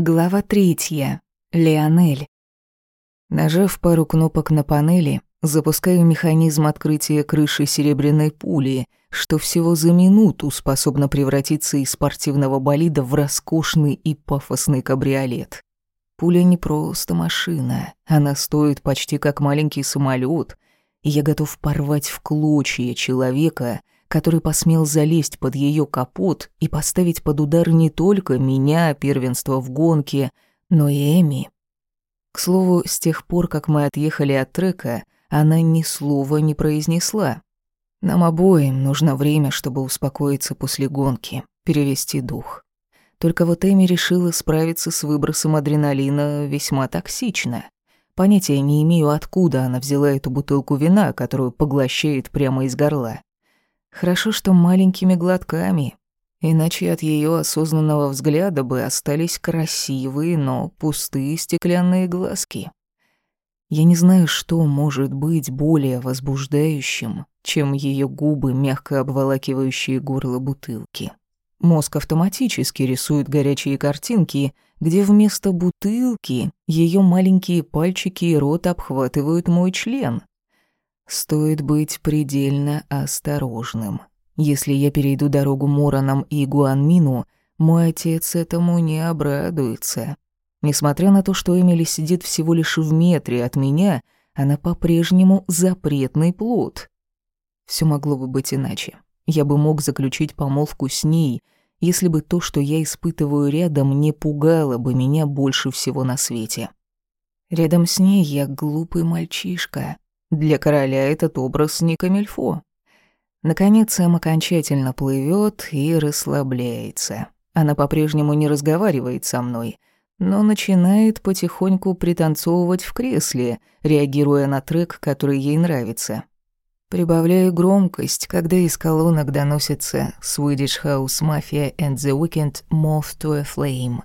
Глава третья. Леонель. Нажав пару кнопок на панели, запускаю механизм открытия крыши серебряной пули, что всего за минуту способно превратиться из спортивного болида в роскошный и пафосный кабриолет. Пуля не просто машина, она стоит почти как маленький самолет, и я готов порвать в клочья человека — который посмел залезть под ее капот и поставить под удар не только меня, первенство в гонке, но и Эми. К слову, с тех пор, как мы отъехали от трека, она ни слова не произнесла. Нам обоим нужно время, чтобы успокоиться после гонки, перевести дух. Только вот Эми решила справиться с выбросом адреналина весьма токсично. Понятия не имею, откуда она взяла эту бутылку вина, которую поглощает прямо из горла. Хорошо, что маленькими глотками, иначе от ее осознанного взгляда бы остались красивые, но пустые стеклянные глазки. Я не знаю, что может быть более возбуждающим, чем ее губы, мягко обволакивающие горло бутылки. Мозг автоматически рисует горячие картинки, где вместо бутылки ее маленькие пальчики и рот обхватывают мой член. Стоит быть предельно осторожным. Если я перейду дорогу Моранам и Гуанмину, мой отец этому не обрадуется. Несмотря на то, что Эмили сидит всего лишь в метре от меня, она по-прежнему запретный плод. Все могло бы быть иначе. Я бы мог заключить помолвку с ней, если бы то, что я испытываю рядом, не пугало бы меня больше всего на свете. Рядом с ней я глупый мальчишка, для короля этот образ не камельфо. Наконец, Эм окончательно плывет и расслабляется. Она по-прежнему не разговаривает со мной, но начинает потихоньку пританцовывать в кресле, реагируя на трек, который ей нравится. Прибавляю громкость, когда из колонок доносится Swedish House Mafia and the Weekend Moth to a Flame.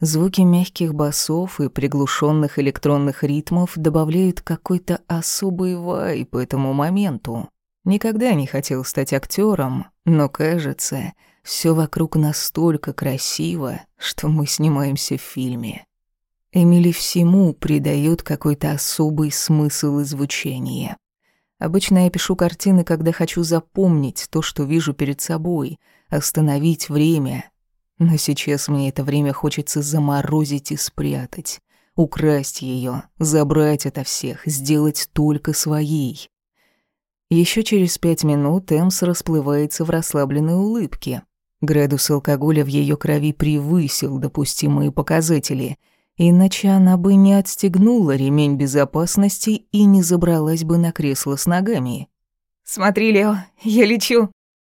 Звуки мягких басов и приглушенных электронных ритмов добавляют какой-то особый вайп этому моменту. Никогда не хотел стать актером, но, кажется, все вокруг настолько красиво, что мы снимаемся в фильме. Эмили всему придает какой-то особый смысл и звучание. Обычно я пишу картины, когда хочу запомнить то, что вижу перед собой, остановить время, но сейчас мне это время хочется заморозить и спрятать, украсть ее, забрать это всех, сделать только своей. Еще через пять минут Эмс расплывается в расслабленной улыбке. Градус алкоголя в ее крови превысил допустимые показатели, иначе она бы не отстегнула ремень безопасности и не забралась бы на кресло с ногами. «Смотри, Лео, я лечу!»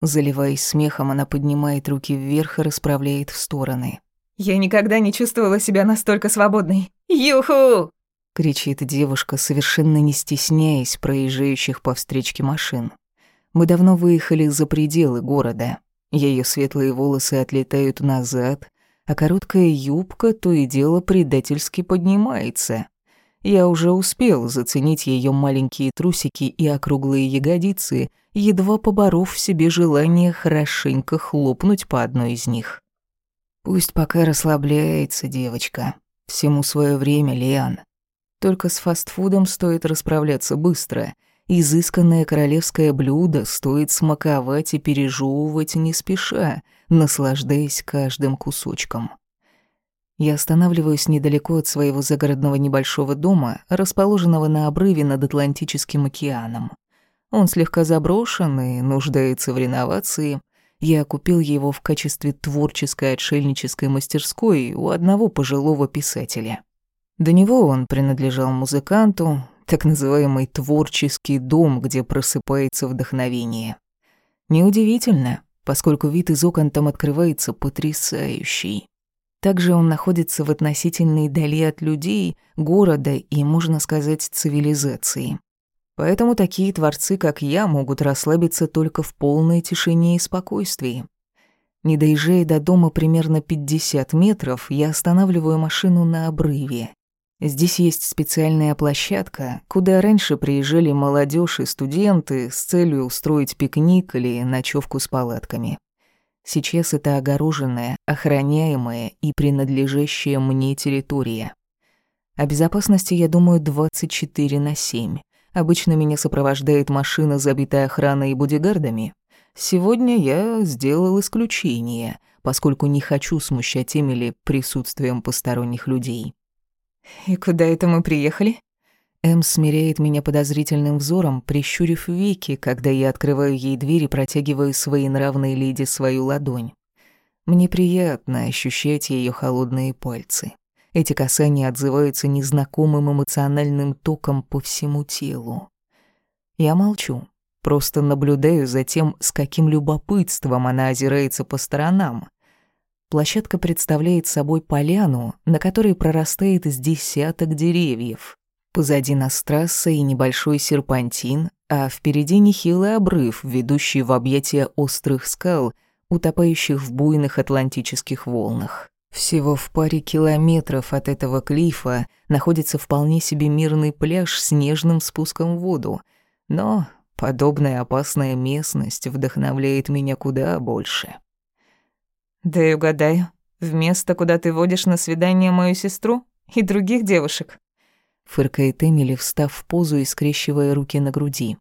Заливаясь смехом, она поднимает руки вверх и расправляет в стороны. «Я никогда не чувствовала себя настолько свободной. Юху!» кричит девушка, совершенно не стесняясь проезжающих по встречке машин. Мы давно выехали за пределы города. Ее светлые волосы отлетают назад, а короткая юбка то и дело предательски поднимается. Я уже успел заценить ее маленькие трусики и округлые ягодицы, едва поборов в себе желание хорошенько хлопнуть по одной из них. Пусть пока расслабляется девочка. Всему свое время, Лиан. Только с фастфудом стоит расправляться быстро. Изысканное королевское блюдо стоит смаковать и пережевывать не спеша, наслаждаясь каждым кусочком. Я останавливаюсь недалеко от своего загородного небольшого дома, расположенного на обрыве над Атлантическим океаном. Он слегка заброшен и нуждается в реновации. Я купил его в качестве творческой отшельнической мастерской у одного пожилого писателя. До него он принадлежал музыканту, так называемый творческий дом, где просыпается вдохновение. Неудивительно, поскольку вид из окон там открывается потрясающий. Также он находится в относительной дали от людей, города и, можно сказать, цивилизации. Поэтому такие творцы, как я, могут расслабиться только в полной тишине и спокойствии. Не доезжая до дома примерно 50 метров, я останавливаю машину на обрыве. Здесь есть специальная площадка, куда раньше приезжали молодежь и студенты с целью устроить пикник или ночевку с палатками. Сейчас это огороженная, охраняемая и принадлежащая мне территория. О безопасности я думаю 24 на 7. Обычно меня сопровождает машина, забитая охраной и бодигардами. Сегодня я сделал исключение, поскольку не хочу смущать Эмили присутствием посторонних людей. «И куда это мы приехали?» Эм смиряет меня подозрительным взором, прищурив веки, когда я открываю ей дверь и протягиваю своей нравной леди свою ладонь. Мне приятно ощущать ее холодные пальцы. Эти касания отзываются незнакомым эмоциональным током по всему телу. Я молчу, просто наблюдаю за тем, с каким любопытством она озирается по сторонам. Площадка представляет собой поляну, на которой прорастает из десяток деревьев. Позади нас трасса и небольшой серпантин, а впереди нехилый обрыв, ведущий в объятия острых скал, утопающих в буйных атлантических волнах. Всего в паре километров от этого клифа находится вполне себе мирный пляж с нежным спуском в воду, но подобная опасная местность вдохновляет меня куда больше. «Да и угадаю, в место, куда ты водишь на свидание мою сестру и других девушек», фыркает Эмили, встав в позу и скрещивая руки на груди.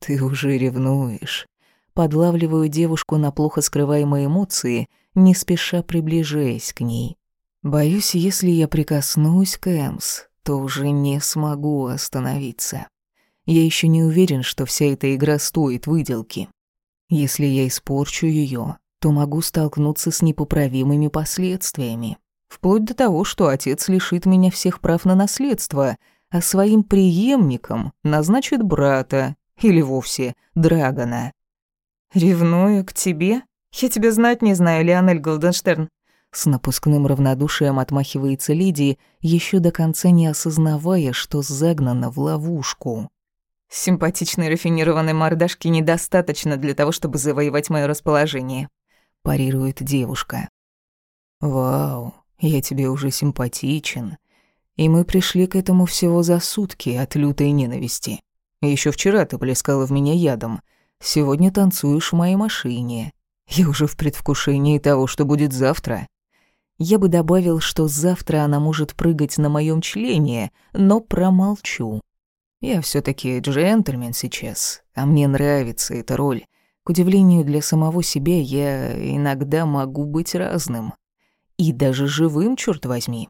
«Ты уже ревнуешь». Подлавливаю девушку на плохо скрываемые эмоции, не спеша приближаясь к ней. Боюсь, если я прикоснусь к Эмс, то уже не смогу остановиться. Я еще не уверен, что вся эта игра стоит выделки. Если я испорчу ее, то могу столкнуться с непоправимыми последствиями. Вплоть до того, что отец лишит меня всех прав на наследство, а своим преемником назначит брата или вовсе Драгона. «Ревную к тебе? Я тебя знать не знаю, Леонель Голденштерн». С напускным равнодушием отмахивается Лидия, еще до конца не осознавая, что загнана в ловушку. «Симпатичной рафинированной мордашки недостаточно для того, чтобы завоевать мое расположение», – парирует девушка. «Вау, я тебе уже симпатичен. И мы пришли к этому всего за сутки от лютой ненависти. Еще вчера ты плескала в меня ядом. Сегодня танцуешь в моей машине. Я уже в предвкушении того, что будет завтра. Я бы добавил, что завтра она может прыгать на моем члене, но промолчу. Я все таки джентльмен сейчас, а мне нравится эта роль. К удивлению для самого себя, я иногда могу быть разным. И даже живым, черт возьми.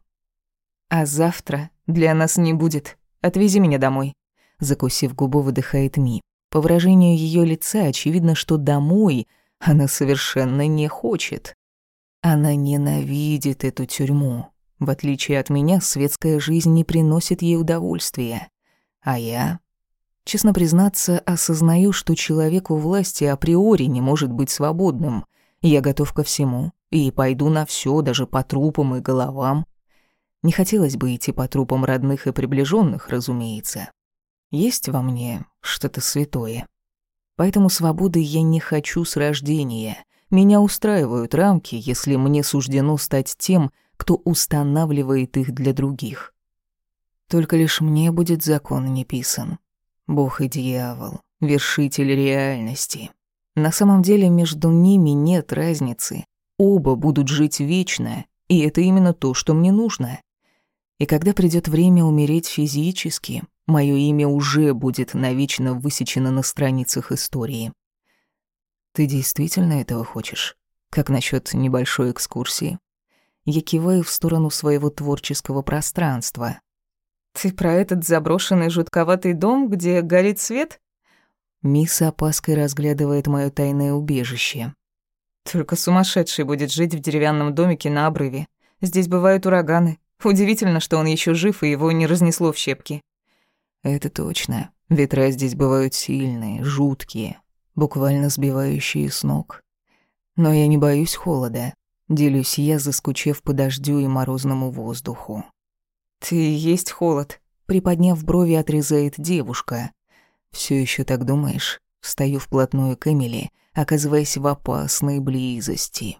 А завтра для нас не будет. Отвези меня домой. Закусив губу, выдыхает Ми. По выражению ее лица очевидно, что домой она совершенно не хочет. Она ненавидит эту тюрьму. В отличие от меня, светская жизнь не приносит ей удовольствия. А я, честно признаться, осознаю, что человек у власти априори не может быть свободным. Я готов ко всему, и пойду на все, даже по трупам и головам. Не хотелось бы идти по трупам родных и приближенных, разумеется. Есть во мне что-то святое. Поэтому свободы я не хочу с рождения. Меня устраивают рамки, если мне суждено стать тем, кто устанавливает их для других. Только лишь мне будет закон не писан. Бог и дьявол, вершитель реальности. На самом деле между ними нет разницы. Оба будут жить вечно, и это именно то, что мне нужно. И когда придет время умереть физически, мое имя уже будет навечно высечено на страницах истории. Ты действительно этого хочешь? Как насчет небольшой экскурсии? Я киваю в сторону своего творческого пространства. Ты про этот заброшенный жутковатый дом, где горит свет? Мисс опаской разглядывает мое тайное убежище. Только сумасшедший будет жить в деревянном домике на обрыве. Здесь бывают ураганы. Удивительно, что он еще жив и его не разнесло в щепки. Это точно. Ветра здесь бывают сильные, жуткие, буквально сбивающие с ног. Но я не боюсь холода. Делюсь я, заскучев по дождю и морозному воздуху. «Ты есть холод», — приподняв брови, отрезает девушка. Все еще так думаешь?» Встаю вплотную к Эмили, оказываясь в опасной близости.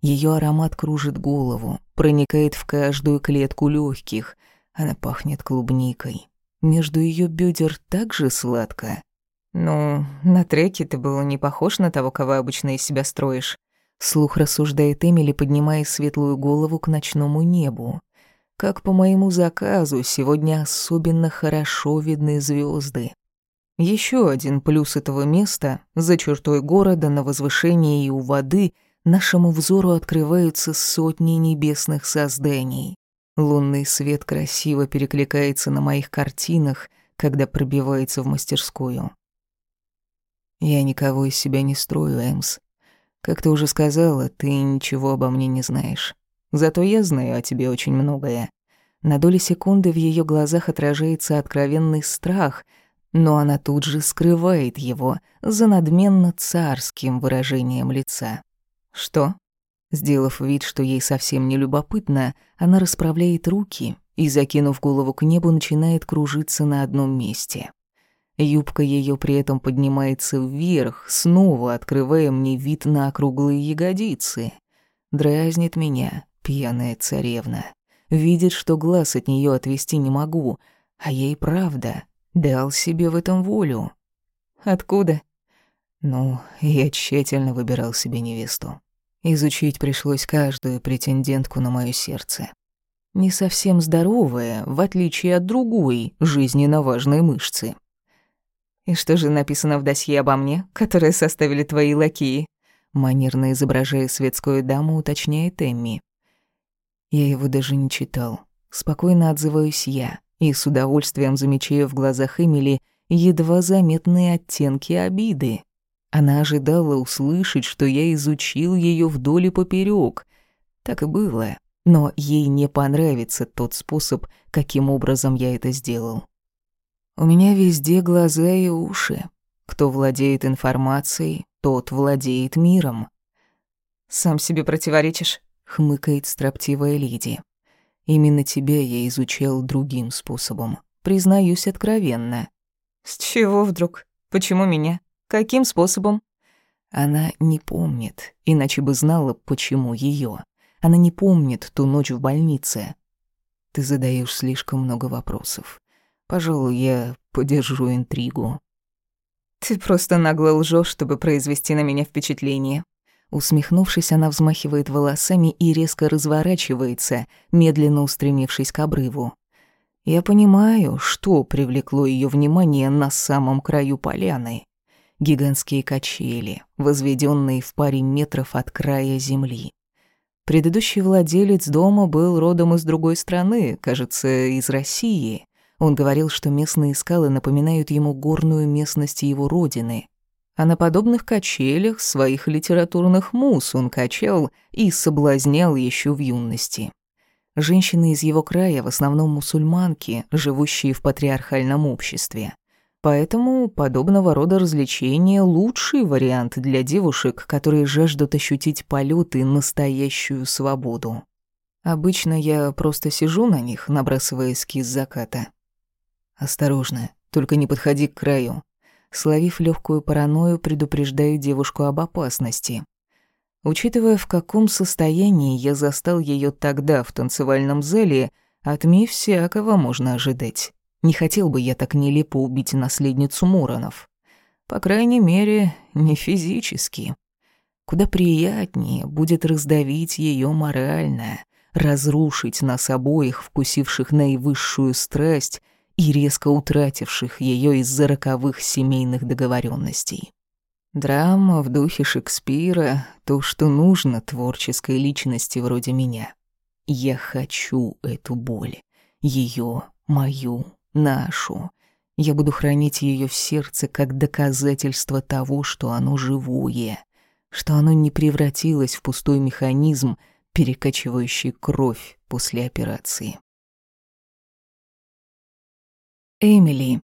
Ее аромат кружит голову, проникает в каждую клетку легких. Она пахнет клубникой. Между ее бедер так же сладко. «Ну, на треке ты был не похож на того, кого обычно из себя строишь. Слух рассуждает Эмили, поднимая светлую голову к ночному небу. Как по моему заказу, сегодня особенно хорошо видны звезды. Еще один плюс этого места — за чертой города, на возвышении и у воды нашему взору открываются сотни небесных созданий. Лунный свет красиво перекликается на моих картинах, когда пробивается в мастерскую. Я никого из себя не строю, Эмс. Как ты уже сказала, ты ничего обо мне не знаешь. Зато я знаю о тебе очень многое. На доли секунды в ее глазах отражается откровенный страх, но она тут же скрывает его за надменно царским выражением лица. Что? Сделав вид, что ей совсем не любопытно, она расправляет руки и, закинув голову к небу, начинает кружиться на одном месте. Юбка ее при этом поднимается вверх, снова открывая мне вид на округлые ягодицы. Дразнит меня, пьяная царевна. Видит, что глаз от нее отвести не могу, а ей правда дал себе в этом волю. Откуда? Ну, я тщательно выбирал себе невесту. Изучить пришлось каждую претендентку на моё сердце. Не совсем здоровая, в отличие от другой, жизненно важной мышцы. «И что же написано в досье обо мне, которое составили твои лакеи?» Манерно изображая светскую даму, уточняет Эмми. Я его даже не читал. Спокойно отзываюсь я и с удовольствием замечаю в глазах Эмили едва заметные оттенки обиды. Она ожидала услышать, что я изучил ее вдоль и поперек. Так и было, но ей не понравится тот способ, каким образом я это сделал. У меня везде глаза и уши. Кто владеет информацией, тот владеет миром. «Сам себе противоречишь?» — хмыкает строптивая леди. «Именно тебя я изучал другим способом. Признаюсь откровенно». «С чего вдруг? Почему меня?» Каким способом? Она не помнит, иначе бы знала, почему ее. Она не помнит ту ночь в больнице. Ты задаешь слишком много вопросов. Пожалуй, я подержу интригу. Ты просто нагло лжешь, чтобы произвести на меня впечатление. Усмехнувшись, она взмахивает волосами и резко разворачивается, медленно устремившись к обрыву. Я понимаю, что привлекло ее внимание на самом краю поляны гигантские качели, возведенные в паре метров от края земли. Предыдущий владелец дома был родом из другой страны, кажется, из России. Он говорил, что местные скалы напоминают ему горную местность его родины. А на подобных качелях своих литературных мус он качал и соблазнял еще в юности. Женщины из его края в основном мусульманки, живущие в патриархальном обществе. Поэтому подобного рода развлечения – лучший вариант для девушек, которые жаждут ощутить полет и настоящую свободу. Обычно я просто сижу на них, набрасывая эскиз заката. Осторожно, только не подходи к краю. Словив легкую паранойю, предупреждаю девушку об опасности. Учитывая, в каком состоянии я застал ее тогда в танцевальном зале, от Ми всякого можно ожидать. Не хотел бы я так нелепо убить наследницу Муронов. По крайней мере, не физически. Куда приятнее будет раздавить ее морально, разрушить нас обоих, вкусивших наивысшую страсть и резко утративших ее из-за роковых семейных договоренностей. Драма в духе Шекспира — то, что нужно творческой личности вроде меня. Я хочу эту боль, ее, мою, нашу. Я буду хранить ее в сердце как доказательство того, что оно живое, что оно не превратилось в пустой механизм, перекачивающий кровь после операции. Эмили.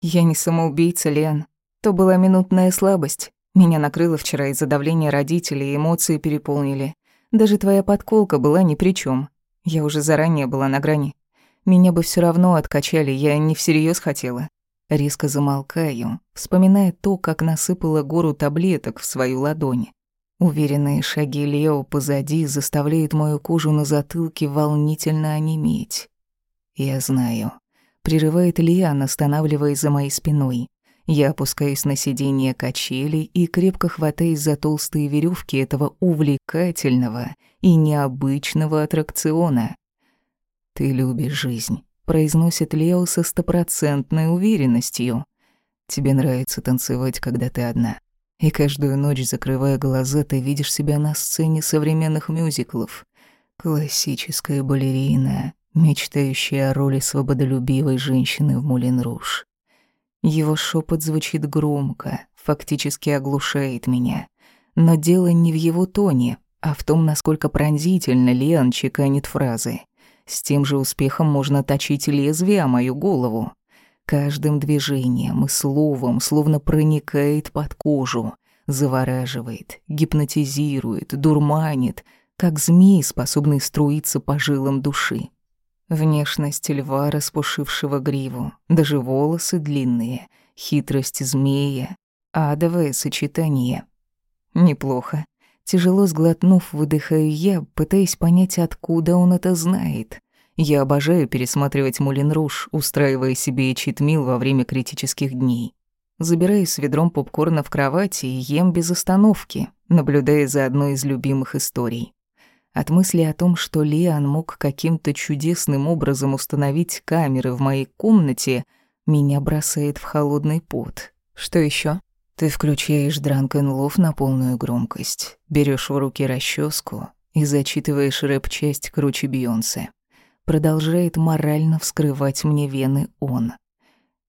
Я не самоубийца, Лен. То была минутная слабость. Меня накрыло вчера из-за давления родителей, эмоции переполнили. Даже твоя подколка была ни при чем. Я уже заранее была на грани. Меня бы все равно откачали, я не всерьез хотела. Резко замолкаю, вспоминая то, как насыпала гору таблеток в свою ладонь. Уверенные шаги Лео позади заставляют мою кожу на затылке волнительно онеметь. Я знаю. Прерывает Лиан, останавливаясь за моей спиной. Я опускаюсь на сиденье качели и крепко хватаюсь за толстые веревки этого увлекательного и необычного аттракциона. «Ты любишь жизнь», — произносит Лео со стопроцентной уверенностью. «Тебе нравится танцевать, когда ты одна. И каждую ночь, закрывая глаза, ты видишь себя на сцене современных мюзиклов. Классическая балерина, мечтающая о роли свободолюбивой женщины в Мулин Руж. Его шепот звучит громко, фактически оглушает меня. Но дело не в его тоне, а в том, насколько пронзительно Леон чеканит фразы. С тем же успехом можно точить лезвие о мою голову. Каждым движением и словом словно проникает под кожу, завораживает, гипнотизирует, дурманит, как змей, способный струиться по жилам души. Внешность льва, распушившего гриву, даже волосы длинные, хитрость змея, адовое сочетание. Неплохо. Тяжело сглотнув, выдыхаю я, пытаясь понять, откуда он это знает. Я обожаю пересматривать Мулин Руж, устраивая себе читмил во время критических дней. Забираюсь с ведром попкорна в кровати и ем без остановки, наблюдая за одной из любимых историй. От мысли о том, что Лиан мог каким-то чудесным образом установить камеры в моей комнате, меня бросает в холодный пот. Что еще? Ты включаешь Дранкен Лов на полную громкость, берешь в руки расческу и зачитываешь рэп-часть круче Бейонсе. Продолжает морально вскрывать мне вены он.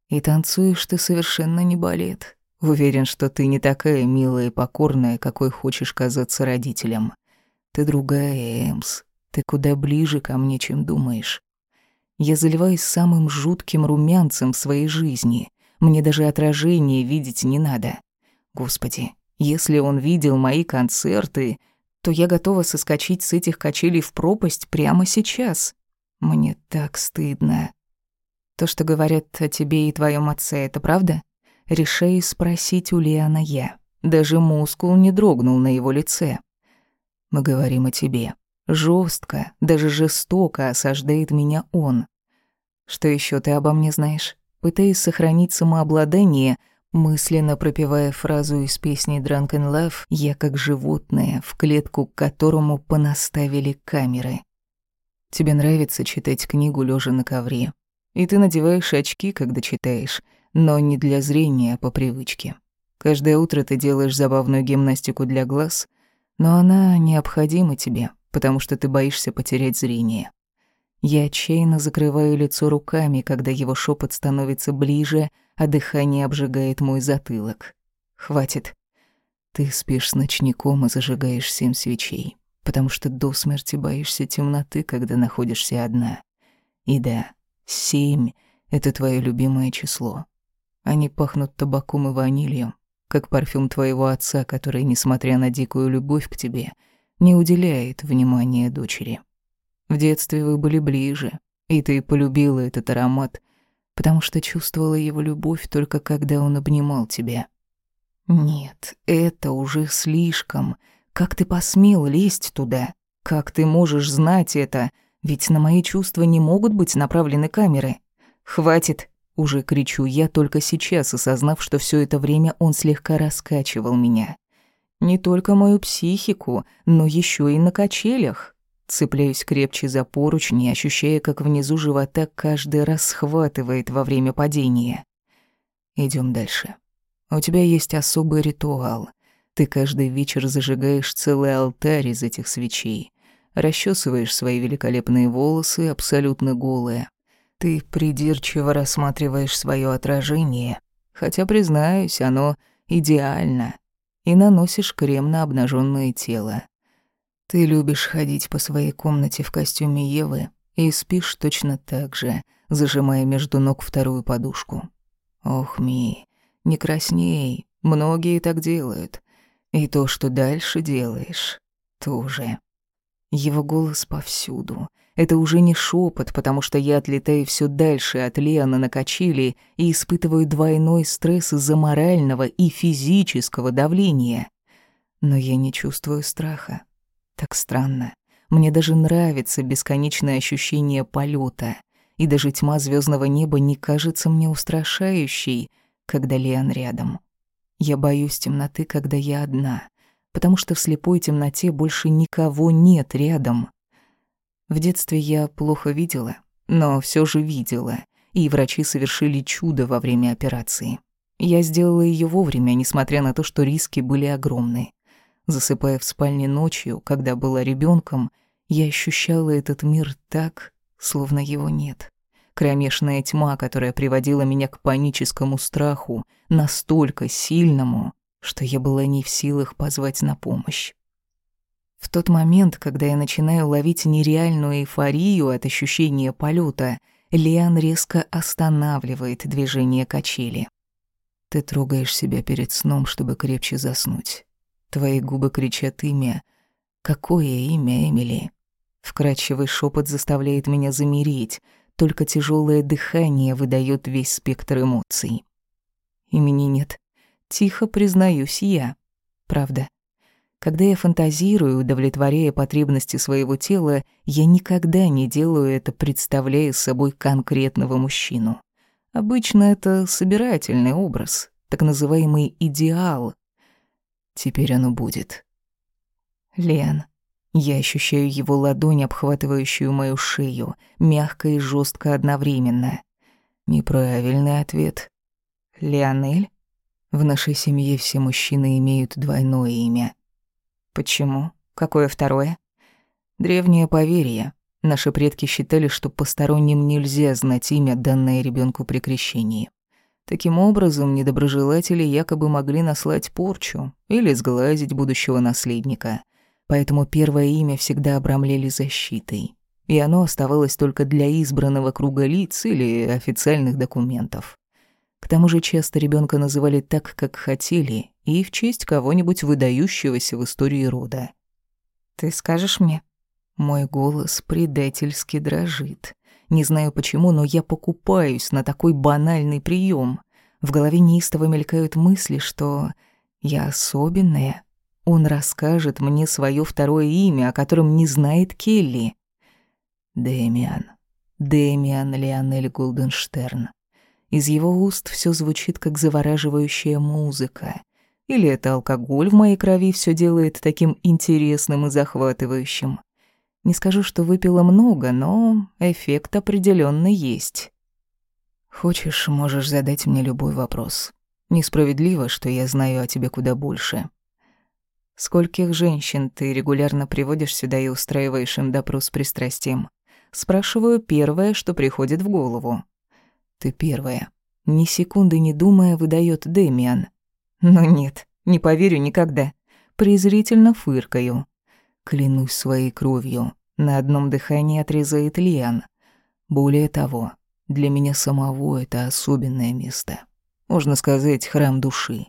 И танцуешь ты совершенно не балет. Уверен, что ты не такая милая и покорная, какой хочешь казаться родителям. Ты другая, Эмс. Ты куда ближе ко мне, чем думаешь. Я заливаюсь самым жутким румянцем в своей жизни. Мне даже отражение видеть не надо. Господи, если он видел мои концерты, то я готова соскочить с этих качелей в пропасть прямо сейчас. Мне так стыдно. То, что говорят о тебе и твоем отце, это правда? Решаю спросить у Лиана я. Даже мускул не дрогнул на его лице. Мы говорим о тебе. Жестко, даже жестоко осаждает меня он. Что еще ты обо мне знаешь? Пытаясь сохранить самообладание, мысленно пропевая фразу из песни Drunken Love, я как животное, в клетку к которому понаставили камеры. Тебе нравится читать книгу лежа на ковре. И ты надеваешь очки, когда читаешь, но не для зрения, а по привычке. Каждое утро ты делаешь забавную гимнастику для глаз — но она необходима тебе, потому что ты боишься потерять зрение. Я отчаянно закрываю лицо руками, когда его шепот становится ближе, а дыхание обжигает мой затылок. Хватит. Ты спишь с ночником и зажигаешь семь свечей, потому что до смерти боишься темноты, когда находишься одна. И да, семь — это твое любимое число. Они пахнут табаком и ванилью, как парфюм твоего отца, который, несмотря на дикую любовь к тебе, не уделяет внимания дочери. В детстве вы были ближе, и ты полюбила этот аромат, потому что чувствовала его любовь только когда он обнимал тебя. Нет, это уже слишком. Как ты посмел лезть туда? Как ты можешь знать это? Ведь на мои чувства не могут быть направлены камеры. Хватит, уже кричу я, только сейчас осознав, что все это время он слегка раскачивал меня. Не только мою психику, но еще и на качелях. Цепляюсь крепче за поручни, ощущая, как внизу живота каждый раз схватывает во время падения. Идем дальше. У тебя есть особый ритуал. Ты каждый вечер зажигаешь целый алтарь из этих свечей. Расчесываешь свои великолепные волосы, абсолютно голые. Ты придирчиво рассматриваешь свое отражение, хотя, признаюсь, оно идеально, и наносишь крем на обнаженное тело. Ты любишь ходить по своей комнате в костюме Евы и спишь точно так же, зажимая между ног вторую подушку. Ох, Ми, не красней, многие так делают. И то, что дальше делаешь, тоже. Его голос повсюду — это уже не шепот, потому что я отлетаю все дальше от Леона на качели и испытываю двойной стресс из-за морального и физического давления. Но я не чувствую страха. Так странно. Мне даже нравится бесконечное ощущение полета, и даже тьма звездного неба не кажется мне устрашающей. когда Лиан рядом. Я боюсь темноты, когда я одна, потому что в слепой темноте больше никого нет рядом. В детстве я плохо видела, но все же видела, и врачи совершили чудо во время операции. Я сделала ее вовремя, несмотря на то, что риски были огромны. Засыпая в спальне ночью, когда была ребенком, я ощущала этот мир так, словно его нет. Кромешная тьма, которая приводила меня к паническому страху, настолько сильному, что я была не в силах позвать на помощь. В тот момент, когда я начинаю ловить нереальную эйфорию от ощущения полета, Лиан резко останавливает движение качели. Ты трогаешь себя перед сном, чтобы крепче заснуть. Твои губы кричат имя. Какое имя, Эмили? Вкрадчивый шепот заставляет меня замереть, только тяжелое дыхание выдает весь спектр эмоций. Имени нет. Тихо признаюсь я. Правда. Когда я фантазирую, удовлетворяя потребности своего тела, я никогда не делаю это, представляя собой конкретного мужчину. Обычно это собирательный образ, так называемый идеал. Теперь оно будет. Лен, я ощущаю его ладонь, обхватывающую мою шею, мягко и жестко одновременно. Неправильный ответ. Леонель? В нашей семье все мужчины имеют двойное имя. Почему? Какое второе? Древнее поверье. Наши предки считали, что посторонним нельзя знать имя, данное ребенку при крещении. Таким образом, недоброжелатели якобы могли наслать порчу или сглазить будущего наследника поэтому первое имя всегда обрамляли защитой, и оно оставалось только для избранного круга лиц или официальных документов. К тому же часто ребенка называли так, как хотели, и в честь кого-нибудь выдающегося в истории рода. «Ты скажешь мне?» Мой голос предательски дрожит. Не знаю почему, но я покупаюсь на такой банальный прием. В голове неистово мелькают мысли, что я особенная, он расскажет мне свое второе имя, о котором не знает Келли. Дэмиан. Дэмиан Леонель Голденштерн. Из его уст все звучит как завораживающая музыка. Или это алкоголь в моей крови все делает таким интересным и захватывающим. Не скажу, что выпила много, но эффект определенно есть. Хочешь, можешь задать мне любой вопрос. Несправедливо, что я знаю о тебе куда больше. Скольких женщин ты регулярно приводишь сюда и устраиваешь им допрос с пристрастием? Спрашиваю первое, что приходит в голову. Ты первая. Ни секунды не думая, выдает Демиан. Но нет, не поверю никогда. Презрительно фыркаю. Клянусь своей кровью. На одном дыхании отрезает Лиан. Более того, для меня самого это особенное место. Можно сказать, храм души.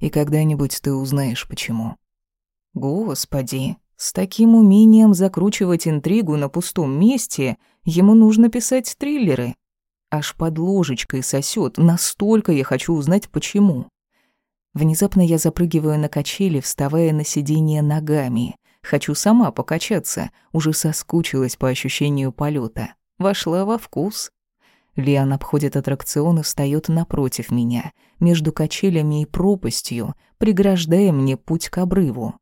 И когда-нибудь ты узнаешь, почему. Господи, с таким умением закручивать интригу на пустом месте ему нужно писать триллеры. Аж под ложечкой сосет, настолько я хочу узнать, почему. Внезапно я запрыгиваю на качели, вставая на сиденье ногами. Хочу сама покачаться, уже соскучилась по ощущению полета. Вошла во вкус. Лиан обходит аттракцион и встаёт напротив меня, между качелями и пропастью, преграждая мне путь к обрыву.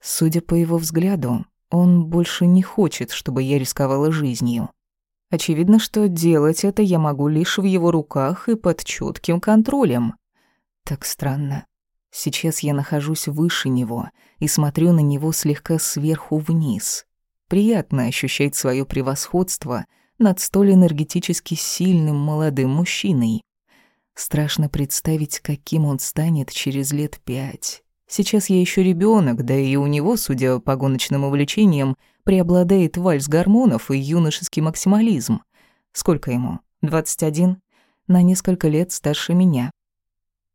Судя по его взгляду, он больше не хочет, чтобы я рисковала жизнью. Очевидно, что делать это я могу лишь в его руках и под чётким контролем. Так странно. Сейчас я нахожусь выше него и смотрю на него слегка сверху вниз. Приятно ощущать своё превосходство над столь энергетически сильным молодым мужчиной. Страшно представить, каким он станет через лет пять Сейчас я еще ребенок, да и у него, судя по гоночным увлечениям, преобладает вальс гормонов и юношеский максимализм. Сколько ему? 21? На несколько лет старше меня.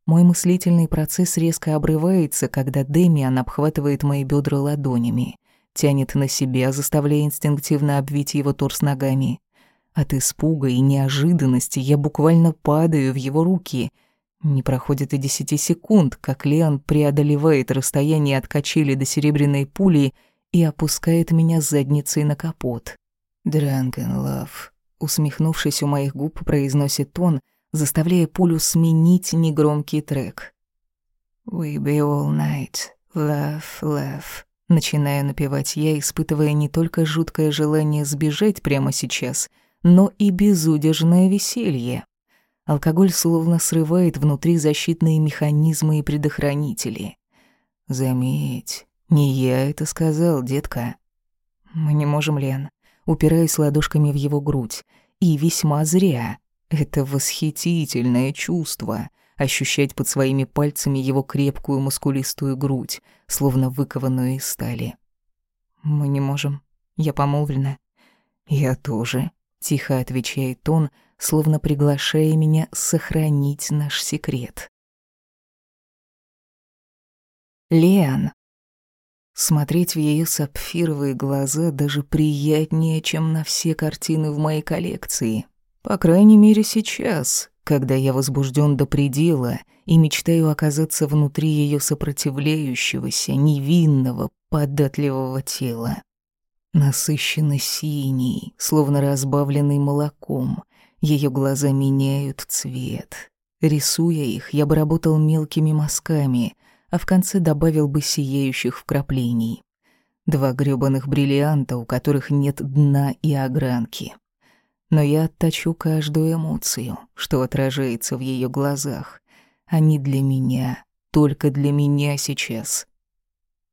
Мой мыслительный процесс резко обрывается, когда Демиан обхватывает мои бедра ладонями, тянет на себя, заставляя инстинктивно обвить его торс ногами. От испуга и неожиданности я буквально падаю в его руки — не проходит и десяти секунд, как Леон преодолевает расстояние от качели до серебряной пули и опускает меня задницей на капот. «Drunken love», усмехнувшись у моих губ, произносит он, заставляя пулю сменить негромкий трек. «We be all night, love, love», начинаю напевать я, испытывая не только жуткое желание сбежать прямо сейчас, но и безудержное веселье. Алкоголь словно срывает внутри защитные механизмы и предохранители. Заметь, не я это сказал, детка. Мы не можем, Лен. Упираясь ладошками в его грудь. И весьма зря. Это восхитительное чувство — ощущать под своими пальцами его крепкую мускулистую грудь, словно выкованную из стали. «Мы не можем. Я помолвлена». «Я тоже», — тихо отвечает он, словно приглашая меня сохранить наш секрет. Лиан. Смотреть в ее сапфировые глаза даже приятнее, чем на все картины в моей коллекции. По крайней мере, сейчас, когда я возбужден до предела и мечтаю оказаться внутри ее сопротивляющегося, невинного, податливого тела. Насыщенно синий, словно разбавленный молоком, ее глаза меняют цвет. Рисуя их, я бы работал мелкими мазками, а в конце добавил бы сияющих вкраплений. Два грёбаных бриллианта, у которых нет дна и огранки. Но я отточу каждую эмоцию, что отражается в ее глазах. Они для меня, только для меня сейчас.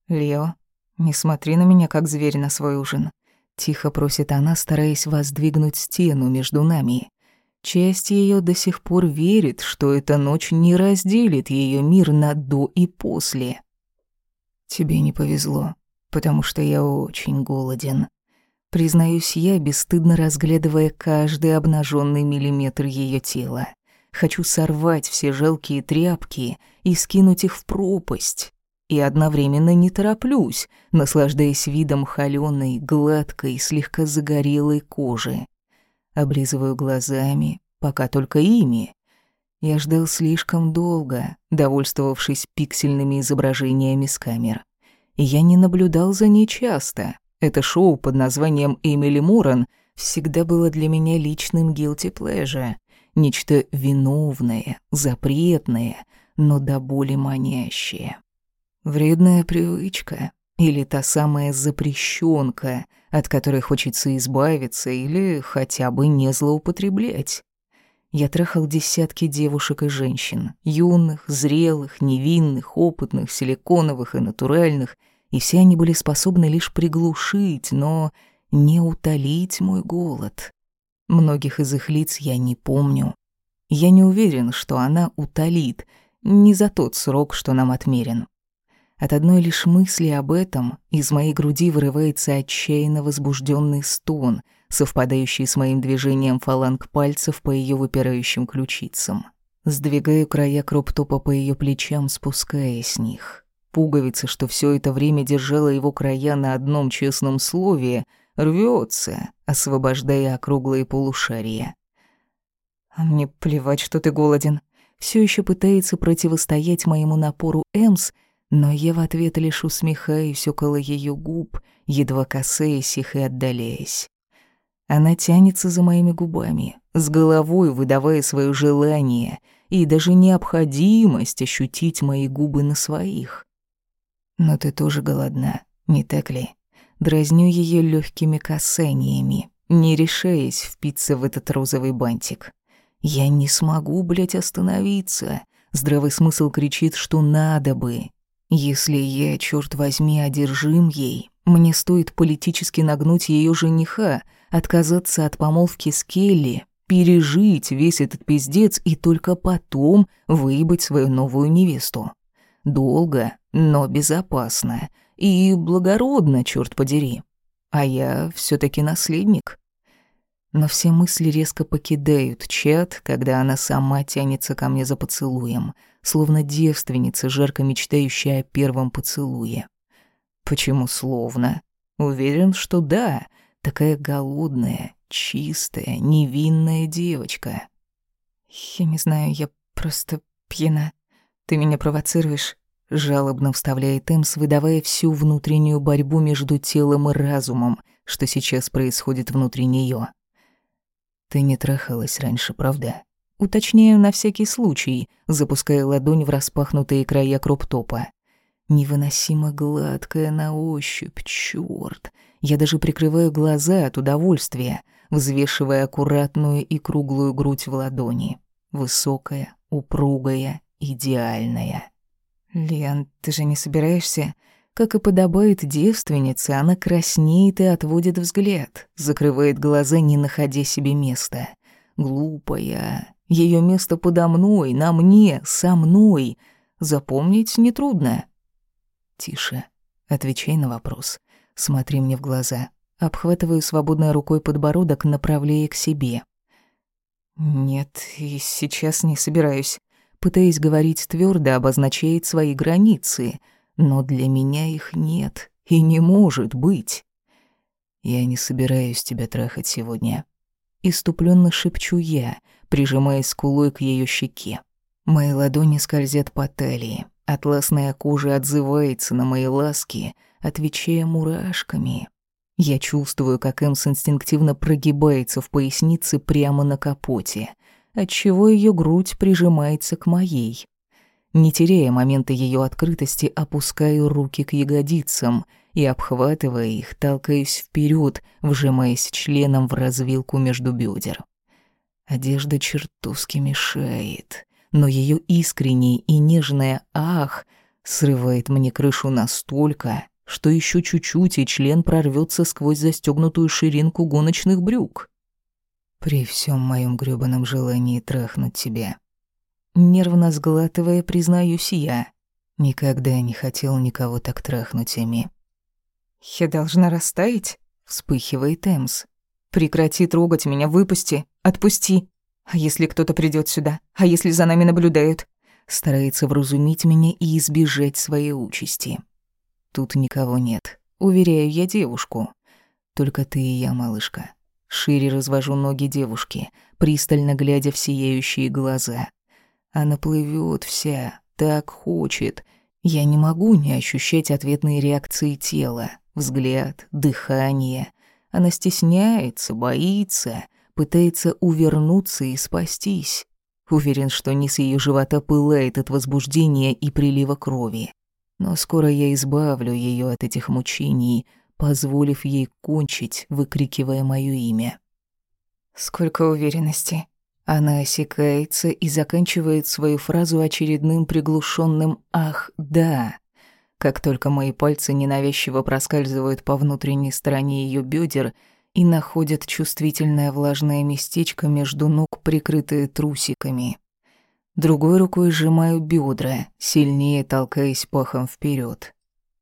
«Лео, не смотри на меня, как зверь на свой ужин», — тихо просит она, стараясь воздвигнуть стену между нами. Часть ее до сих пор верит, что эта ночь не разделит ее мир на до и после. Тебе не повезло, потому что я очень голоден. Признаюсь я, бесстыдно разглядывая каждый обнаженный миллиметр ее тела. Хочу сорвать все жалкие тряпки и скинуть их в пропасть. И одновременно не тороплюсь, наслаждаясь видом холёной, гладкой, слегка загорелой кожи облизываю глазами, пока только ими. Я ждал слишком долго, довольствовавшись пиксельными изображениями с камер. И я не наблюдал за ней часто. Это шоу под названием «Эмили Муран» всегда было для меня личным guilty pleasure. Нечто виновное, запретное, но до боли манящее. Вредная привычка или та самая запрещенка — от которой хочется избавиться или хотя бы не злоупотреблять. Я трахал десятки девушек и женщин, юных, зрелых, невинных, опытных, силиконовых и натуральных, и все они были способны лишь приглушить, но не утолить мой голод. Многих из их лиц я не помню. Я не уверен, что она утолит, не за тот срок, что нам отмерен. От одной лишь мысли об этом из моей груди вырывается отчаянно возбужденный стон, совпадающий с моим движением фаланг пальцев по ее выпирающим ключицам. Сдвигаю края кроп-топа по ее плечам, спуская с них. Пуговица, что все это время держала его края на одном честном слове, рвется, освобождая округлые полушария. А мне плевать, что ты голоден. Все еще пытается противостоять моему напору Эмс, но я в ответ лишь усмехаюсь около ее губ, едва касаясь их и отдаляясь. Она тянется за моими губами, с головой выдавая свое желание и даже необходимость ощутить мои губы на своих. Но ты тоже голодна, не так ли? Дразню ее легкими касаниями, не решаясь впиться в этот розовый бантик. Я не смогу, блядь, остановиться. Здравый смысл кричит, что надо бы, если я, черт возьми, одержим ей, мне стоит политически нагнуть ее жениха, отказаться от помолвки с Келли, пережить весь этот пиздец и только потом выебать свою новую невесту. Долго, но безопасно и благородно, черт подери. А я все таки наследник. Но все мысли резко покидают чат, когда она сама тянется ко мне за поцелуем — словно девственница, жарко мечтающая о первом поцелуе. Почему словно? Уверен, что да, такая голодная, чистая, невинная девочка. Я не знаю, я просто пьяна. Ты меня провоцируешь. Жалобно вставляет Эмс, выдавая всю внутреннюю борьбу между телом и разумом, что сейчас происходит внутри нее. Ты не трахалась раньше, правда? Уточняю на всякий случай, запуская ладонь в распахнутые края кроп-топа. Невыносимо гладкая на ощупь, чёрт. Я даже прикрываю глаза от удовольствия, взвешивая аккуратную и круглую грудь в ладони. Высокая, упругая, идеальная. «Лен, ты же не собираешься?» Как и подобает девственнице, она краснеет и отводит взгляд, закрывает глаза, не находя себе места. Глупая. Ее место подо мной, на мне, со мной. Запомнить нетрудно. Тише. Отвечай на вопрос. Смотри мне в глаза. Обхватываю свободной рукой подбородок, направляя к себе. Нет, и сейчас не собираюсь. Пытаясь говорить твердо, обозначает свои границы — но для меня их нет и не может быть. Я не собираюсь тебя трахать сегодня. Иступленно шепчу я, прижимаясь скулой к ее щеке. Мои ладони скользят по талии. Атласная кожа отзывается на мои ласки, отвечая мурашками. Я чувствую, как Эмс инстинктивно прогибается в пояснице прямо на капоте, отчего ее грудь прижимается к моей. Не теряя момента ее открытости, опускаю руки к ягодицам и, обхватывая их, толкаюсь вперед, вжимаясь членом в развилку между бедер. Одежда чертовски мешает, но ее искренний и нежное «ах» срывает мне крышу настолько, что еще чуть-чуть, и член прорвется сквозь застегнутую ширинку гоночных брюк. При всем моем грёбаном желании трахнуть тебя, Нервно сглатывая, признаюсь я. Никогда не хотел никого так трахнуть, Эми. «Я должна растаять?» — вспыхивает Эмс. «Прекрати трогать меня, выпусти, отпусти. А если кто-то придет сюда? А если за нами наблюдают?» Старается вразумить меня и избежать своей участи. Тут никого нет. Уверяю я девушку. Только ты и я, малышка. Шире развожу ноги девушки, пристально глядя в сияющие глаза. Она плывет вся, так хочет. Я не могу не ощущать ответные реакции тела, взгляд, дыхание. Она стесняется, боится, пытается увернуться и спастись. Уверен, что низ ее живота пылает от возбуждения и прилива крови. Но скоро я избавлю ее от этих мучений, позволив ей кончить, выкрикивая моё имя. «Сколько уверенности!» Она осекается и заканчивает свою фразу очередным приглушенным «Ах, да!». Как только мои пальцы ненавязчиво проскальзывают по внутренней стороне ее бедер и находят чувствительное влажное местечко между ног, прикрытые трусиками. Другой рукой сжимаю бедра, сильнее толкаясь пахом вперед.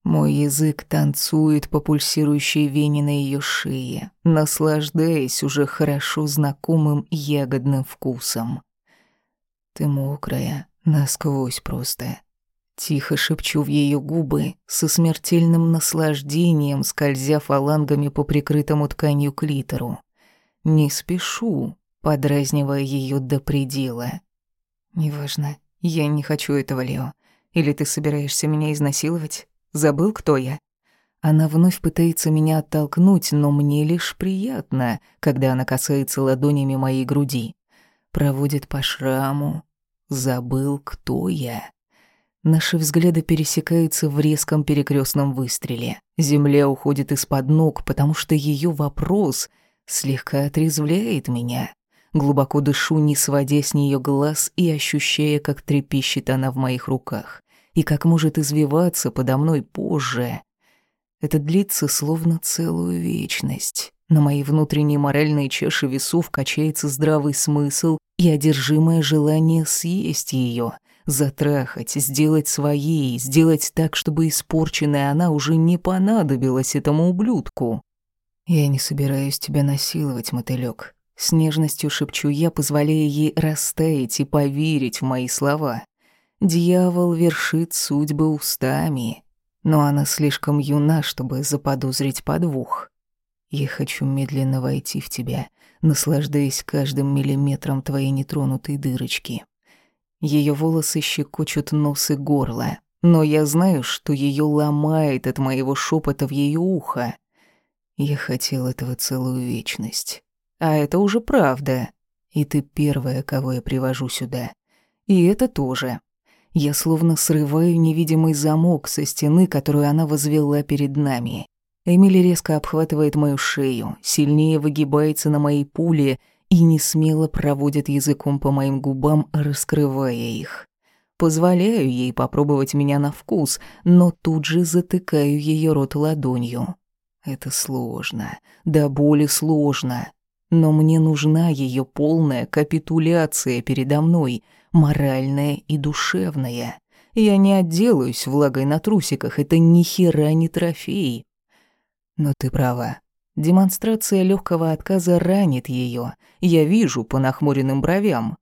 Мой язык танцует по пульсирующей вене на ее шее, наслаждаясь уже хорошо знакомым ягодным вкусом. Ты мокрая, насквозь просто. Тихо шепчу в ее губы, со смертельным наслаждением, скользя фалангами по прикрытому тканью клитору. Не спешу, подразнивая ее до предела. «Неважно, я не хочу этого, Лео. Или ты собираешься меня изнасиловать?» Забыл, кто я?» Она вновь пытается меня оттолкнуть, но мне лишь приятно, когда она касается ладонями моей груди. Проводит по шраму. Забыл, кто я. Наши взгляды пересекаются в резком перекрестном выстреле. Земля уходит из-под ног, потому что ее вопрос слегка отрезвляет меня. Глубоко дышу, не сводя с нее глаз и ощущая, как трепещет она в моих руках и как может извиваться подо мной позже. Это длится словно целую вечность. На моей внутренней моральной чаше весов качается здравый смысл и одержимое желание съесть ее, затрахать, сделать своей, сделать так, чтобы испорченная она уже не понадобилась этому ублюдку. Я не собираюсь тебя насиловать, мотылёк. С нежностью шепчу я, позволяя ей растаять и поверить в мои слова. Дьявол вершит судьбы устами, но она слишком юна, чтобы заподозрить подвох. Я хочу медленно войти в тебя, наслаждаясь каждым миллиметром твоей нетронутой дырочки. Ее волосы щекочут нос и горло, но я знаю, что ее ломает от моего шепота в ее ухо. Я хотел этого целую вечность. А это уже правда. И ты первая, кого я привожу сюда. И это тоже. Я словно срываю невидимый замок со стены, которую она возвела перед нами. Эмили резко обхватывает мою шею, сильнее выгибается на моей пуле и не смело проводит языком по моим губам, раскрывая их. Позволяю ей попробовать меня на вкус, но тут же затыкаю ее рот ладонью. Это сложно, да боли сложно. Но мне нужна ее полная капитуляция передо мной, моральная и душевная. Я не отделаюсь влагой на трусиках, это ни хера не трофей. Но ты права. Демонстрация легкого отказа ранит ее. Я вижу по нахмуренным бровям.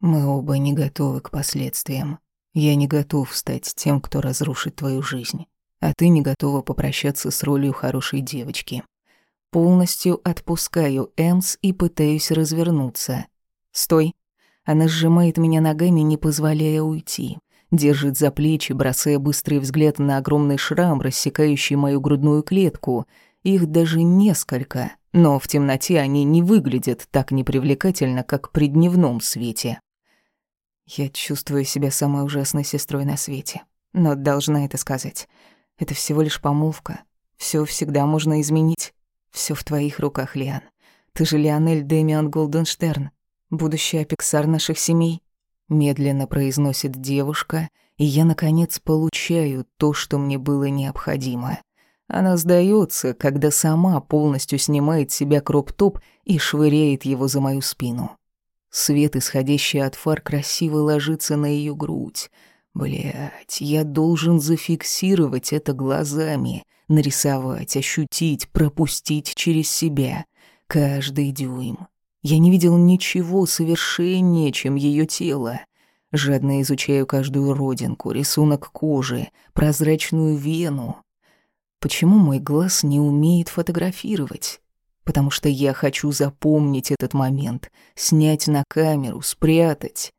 Мы оба не готовы к последствиям. Я не готов стать тем, кто разрушит твою жизнь. А ты не готова попрощаться с ролью хорошей девочки. Полностью отпускаю Эмс и пытаюсь развернуться. «Стой!» Она сжимает меня ногами, не позволяя уйти. Держит за плечи, бросая быстрый взгляд на огромный шрам, рассекающий мою грудную клетку. Их даже несколько, но в темноте они не выглядят так непривлекательно, как при дневном свете. Я чувствую себя самой ужасной сестрой на свете, но должна это сказать. Это всего лишь помолвка. Все всегда можно изменить. Все в твоих руках, Лиан. Ты же Лионель Дэмиан Голденштерн, будущий апексар наших семей. Медленно произносит девушка, и я, наконец, получаю то, что мне было необходимо. Она сдается, когда сама полностью снимает себя кроп-топ и швыряет его за мою спину. Свет, исходящий от фар, красиво ложится на ее грудь. Блять, я должен зафиксировать это глазами, нарисовать, ощутить, пропустить через себя. Каждый дюйм. Я не видел ничего совершеннее, чем ее тело. Жадно изучаю каждую родинку, рисунок кожи, прозрачную вену. Почему мой глаз не умеет фотографировать? Потому что я хочу запомнить этот момент, снять на камеру, спрятать.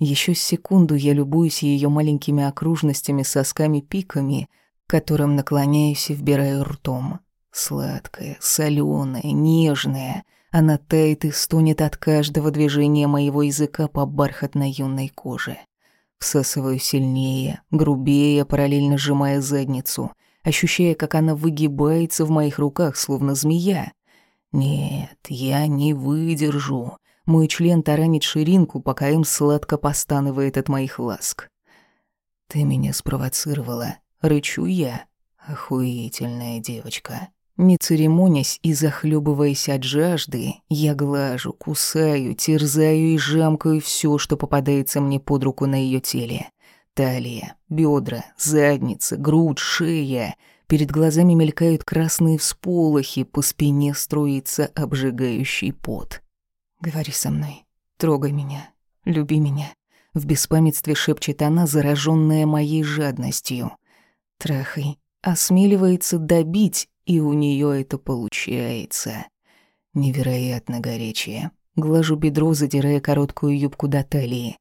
Еще секунду я любуюсь ее маленькими окружностями, сосками-пиками, которым наклоняюсь и вбираю ртом. Сладкая, соленая, нежная — она тает и стонет от каждого движения моего языка по бархатной юной коже. Всасываю сильнее, грубее, параллельно сжимая задницу, ощущая, как она выгибается в моих руках, словно змея. Нет, я не выдержу. Мой член таранит ширинку, пока им сладко постанывает от моих ласк. Ты меня спровоцировала. Рычу я. Охуительная девочка. Не церемонясь и захлебываясь от жажды, я глажу, кусаю, терзаю и жамкаю все, что попадается мне под руку на ее теле. Талия, бедра, задница, грудь, шея. Перед глазами мелькают красные всполохи, по спине струится обжигающий пот. «Говори со мной, трогай меня, люби меня». В беспамятстве шепчет она, зараженная моей жадностью. Трахай, осмеливается добить и у нее это получается. Невероятно горячее. Глажу бедро, задирая короткую юбку до талии.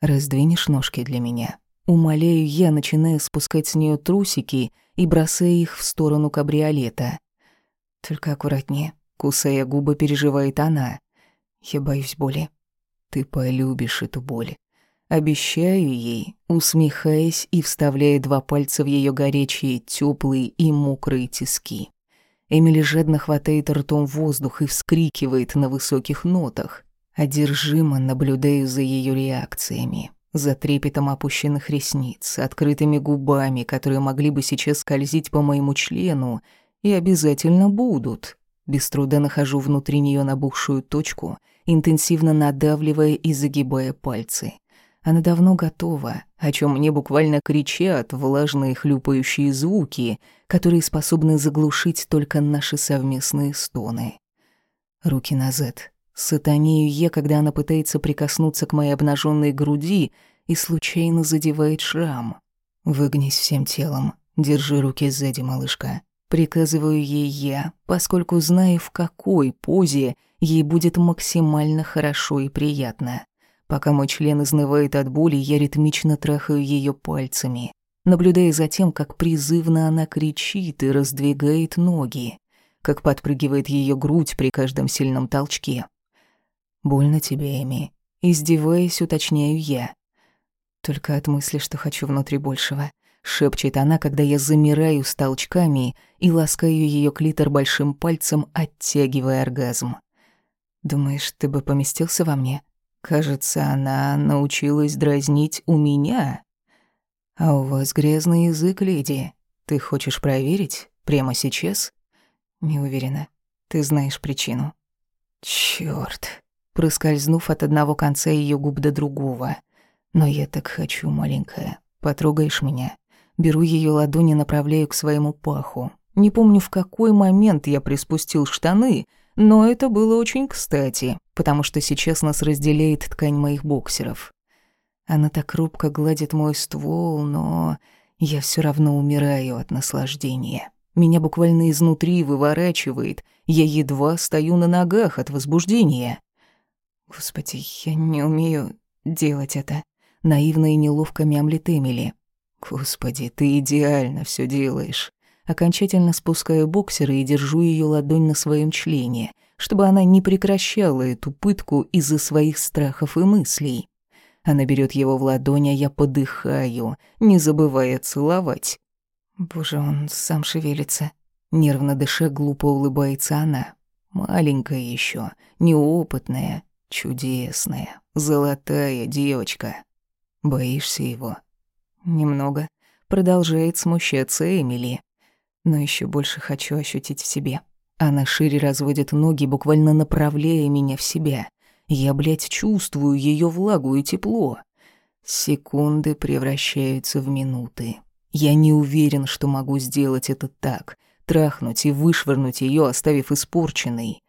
Раздвинешь ножки для меня. Умоляю я, начиная спускать с нее трусики и бросая их в сторону кабриолета. Только аккуратнее. Кусая губы, переживает она. Я боюсь боли. Ты полюбишь эту боль. Обещаю ей, усмехаясь и вставляя два пальца в ее горячие, теплые и мокрые тиски. Эмили жадно хватает ртом воздух и вскрикивает на высоких нотах. Одержимо наблюдаю за ее реакциями, за трепетом опущенных ресниц, открытыми губами, которые могли бы сейчас скользить по моему члену, и обязательно будут. Без труда нахожу внутри нее набухшую точку, интенсивно надавливая и загибая пальцы. Она давно готова, о чем мне буквально кричат влажные хлюпающие звуки, которые способны заглушить только наши совместные стоны. Руки назад. Сатанею я, когда она пытается прикоснуться к моей обнаженной груди и случайно задевает шрам. Выгнись всем телом. Держи руки сзади, малышка. Приказываю ей я, поскольку знаю, в какой позе ей будет максимально хорошо и приятно. Пока мой член изнывает от боли, я ритмично трахаю ее пальцами, наблюдая за тем, как призывно она кричит и раздвигает ноги, как подпрыгивает ее грудь при каждом сильном толчке. Больно тебе, Эми. Издеваясь, уточняю я. Только от мысли, что хочу внутри большего. Шепчет она, когда я замираю с толчками и ласкаю ее клитор большим пальцем, оттягивая оргазм. Думаешь, ты бы поместился во мне? Кажется, она научилась дразнить у меня. А у вас грязный язык, леди. Ты хочешь проверить? Прямо сейчас? Не уверена. Ты знаешь причину. Чёрт. Проскользнув от одного конца ее губ до другого. Но я так хочу, маленькая. Потрогаешь меня? Беру ее ладони, направляю к своему паху. Не помню, в какой момент я приспустил штаны, но это было очень кстати, потому что сейчас нас разделяет ткань моих боксеров. Она так робко гладит мой ствол, но я все равно умираю от наслаждения. Меня буквально изнутри выворачивает, я едва стою на ногах от возбуждения. Господи, я не умею делать это. Наивно и неловко мямлит Эмили. Господи, ты идеально все делаешь. Окончательно спускаю боксера и держу ее ладонь на своем члене, чтобы она не прекращала эту пытку из-за своих страхов и мыслей. Она берет его в ладонь, а я подыхаю, не забывая целовать. Боже, он сам шевелится. Нервно дыша, глупо улыбается она. Маленькая еще, неопытная, чудесная, золотая девочка. Боишься его? Немного. Продолжает смущаться Эмили. Но еще больше хочу ощутить в себе. Она шире разводит ноги, буквально направляя меня в себя. Я, блядь, чувствую ее влагу и тепло. Секунды превращаются в минуты. Я не уверен, что могу сделать это так. Трахнуть и вышвырнуть ее, оставив испорченной.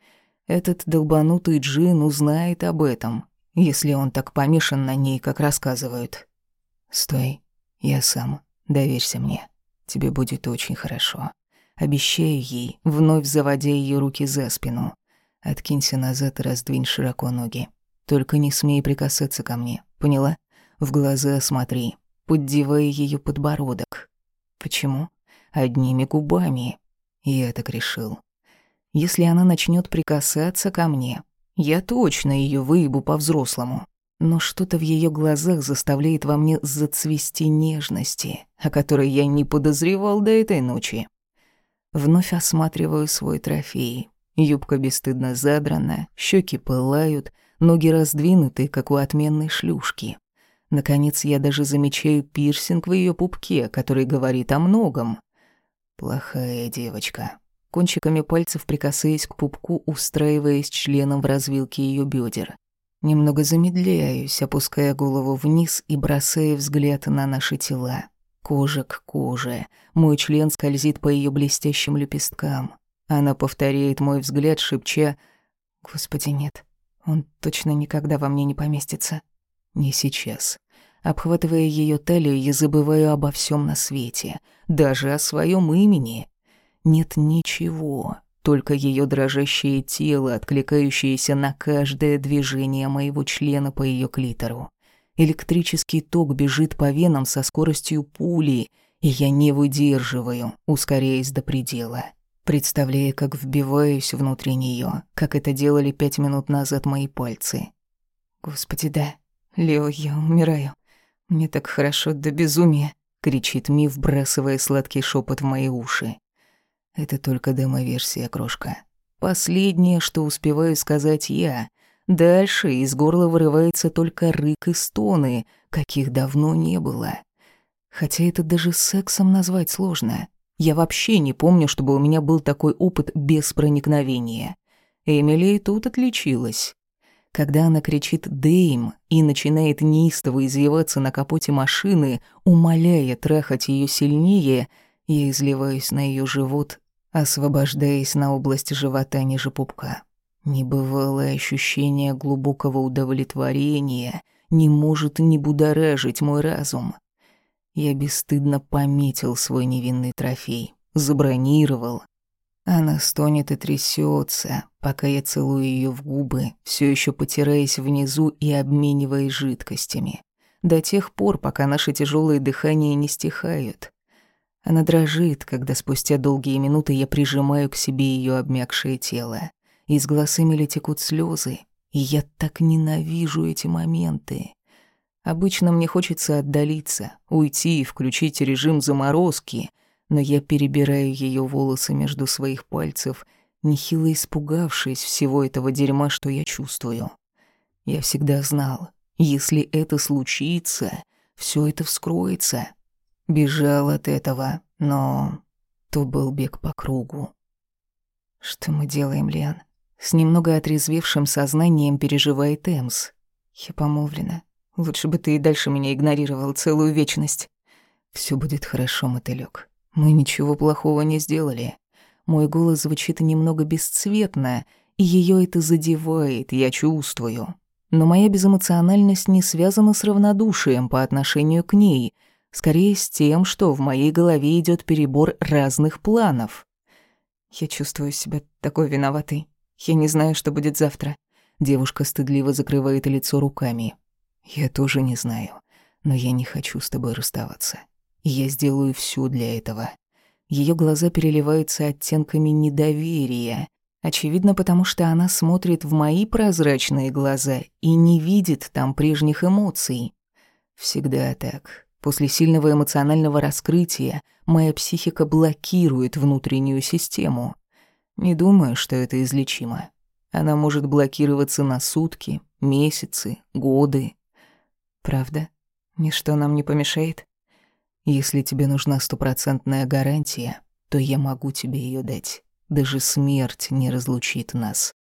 Этот долбанутый джин узнает об этом, если он так помешан на ней, как рассказывают. «Стой, я сам. Доверься мне. Тебе будет очень хорошо». Обещаю ей, вновь заводя ее руки за спину. Откинься назад и раздвинь широко ноги. Только не смей прикасаться ко мне, поняла? В глаза смотри, поддевая ее подбородок. Почему? Одними губами. Я так решил. Если она начнет прикасаться ко мне, я точно ее выебу по-взрослому. Но что-то в ее глазах заставляет во мне зацвести нежности, о которой я не подозревал до этой ночи. Вновь осматриваю свой трофей, Юбка бесстыдно задрана, щеки пылают, ноги раздвинуты, как у отменной шлюшки. Наконец, я даже замечаю пирсинг в ее пупке, который говорит о многом. Плохая девочка. Кончиками пальцев прикасаясь к пупку, устраиваясь членом в развилке ее бедер. Немного замедляюсь, опуская голову вниз и бросая взгляд на наши тела. Кожа к коже. Мой член скользит по ее блестящим лепесткам. Она повторяет мой взгляд, шепча «Господи, нет, он точно никогда во мне не поместится». Не сейчас. Обхватывая ее талию, я забываю обо всем на свете, даже о своем имени. Нет ничего, только ее дрожащее тело, откликающееся на каждое движение моего члена по ее клитору. Электрический ток бежит по венам со скоростью пули, и я не выдерживаю, ускоряясь до предела представляя, как вбиваюсь внутри нее, как это делали пять минут назад мои пальцы. «Господи, да, Лео, я умираю. Мне так хорошо до безумия», — кричит Ми, вбрасывая сладкий шепот в мои уши. «Это только демо-версия, крошка. Последнее, что успеваю сказать я. Дальше из горла вырывается только рык и стоны, каких давно не было. Хотя это даже сексом назвать сложно. Я вообще не помню, чтобы у меня был такой опыт без проникновения. Эмили и тут отличилась. Когда она кричит «Дэйм» и начинает неистово извиваться на капоте машины, умоляя трахать ее сильнее, я изливаюсь на ее живот, освобождаясь на область живота ниже пупка. Небывалое ощущение глубокого удовлетворения не может не будоражить мой разум. Я бесстыдно пометил свой невинный трофей, забронировал. Она стонет и трясется, пока я целую ее в губы, все еще потираясь внизу и обмениваясь жидкостями. До тех пор, пока наши тяжелые дыхания не стихают. Она дрожит, когда спустя долгие минуты я прижимаю к себе ее обмякшее тело. Из глаз Эмили текут слезы. И я так ненавижу эти моменты. Обычно мне хочется отдалиться, уйти и включить режим заморозки, но я перебираю ее волосы между своих пальцев, нехило испугавшись всего этого дерьма, что я чувствую. Я всегда знал, если это случится, все это вскроется. Бежал от этого, но то был бег по кругу. Что мы делаем, Лиан? С немного отрезвевшим сознанием переживает Эмс. Я помолвлена. Лучше бы ты и дальше меня игнорировал целую вечность. Все будет хорошо, мотылёк. Мы ничего плохого не сделали. Мой голос звучит немного бесцветно, и ее это задевает, я чувствую. Но моя безэмоциональность не связана с равнодушием по отношению к ней, скорее с тем, что в моей голове идет перебор разных планов. Я чувствую себя такой виноватой. Я не знаю, что будет завтра. Девушка стыдливо закрывает лицо руками. Я тоже не знаю, но я не хочу с тобой расставаться. Я сделаю все для этого. Ее глаза переливаются оттенками недоверия, очевидно, потому что она смотрит в мои прозрачные глаза и не видит там прежних эмоций. Всегда так. После сильного эмоционального раскрытия моя психика блокирует внутреннюю систему. Не думаю, что это излечимо. Она может блокироваться на сутки, месяцы, годы. Правда? Ничто нам не помешает? Если тебе нужна стопроцентная гарантия, то я могу тебе ее дать. Даже смерть не разлучит нас.